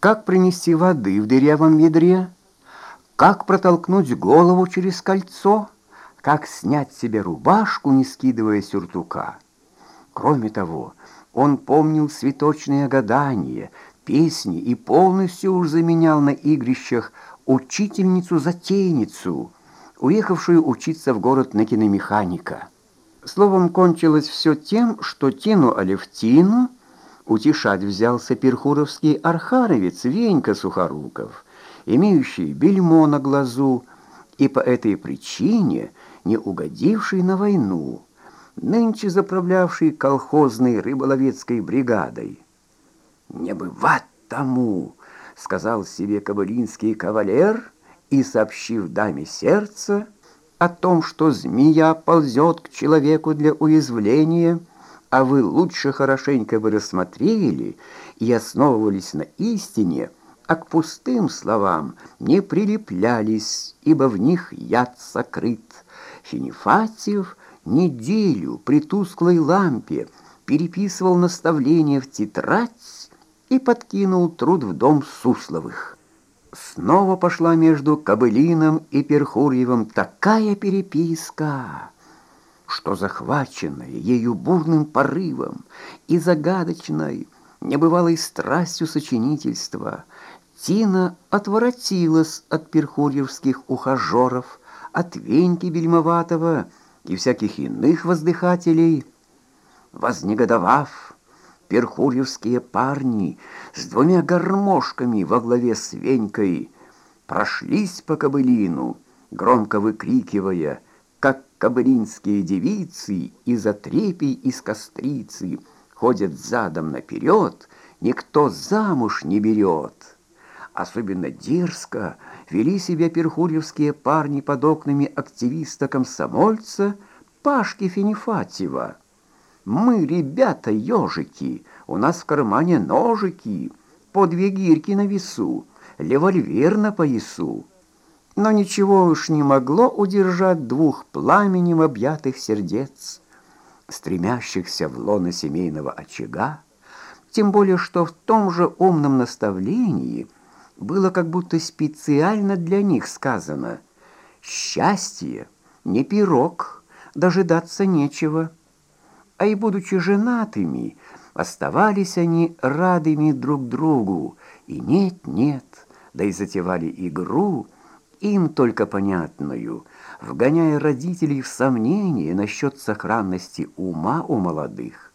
Как принести воды в дырявом ведре? Как протолкнуть голову через кольцо? Как снять себе рубашку, не скидывая сюртука? Кроме того, он помнил цветочные гадания, песни и полностью уж заменял на игрищах учительницу-затейницу, уехавшую учиться в город на киномеханика. Словом, кончилось все тем, что Тину Алевтину утешать взялся перхуровский архаровец Венька Сухоруков, имеющий бельмо на глазу и по этой причине не угодивший на войну, нынче заправлявший колхозной рыболовецкой бригадой. «Не бывать тому!» — сказал себе кабалинский кавалер и, сообщив даме сердца о том, что змея ползет к человеку для уязвления, а вы лучше хорошенько бы рассмотрели и основывались на истине, а к пустым словам не прилеплялись, ибо в них яд сокрыт. Финифатьев неделю при тусклой лампе переписывал наставления в тетрадь и подкинул труд в дом Сусловых. Снова пошла между Кобылиным и Перхурьевым такая переписка, что захваченная ею бурным порывом и загадочной, небывалой страстью сочинительства, Тина отворотилась от перхурьевских ухажеров, от Веньки Бельмоватого и всяких иных воздыхателей. Вознегодовав, перхурьевские парни с двумя гармошками во главе с Венькой прошлись по кобылину, громко выкрикивая, как кобылинские девицы из отрепий из кострицы ходят задом наперед, никто замуж не берет. Особенно дерзко вели себя перхурьевские парни под окнами активиста-комсомольца Пашки Финифатьева. Мы, ребята, ежики, у нас в кармане ножики, по две гирьки на весу, револьвер на поясу. Но ничего уж не могло удержать двух пламенем объятых сердец, стремящихся в лоно семейного очага, тем более что в том же умном наставлении было как будто специально для них сказано «Счастье не пирог, дожидаться нечего» а и будучи женатыми, оставались они радыми друг другу, и нет-нет, да и затевали игру, им только понятную, вгоняя родителей в сомнение насчет сохранности ума у молодых.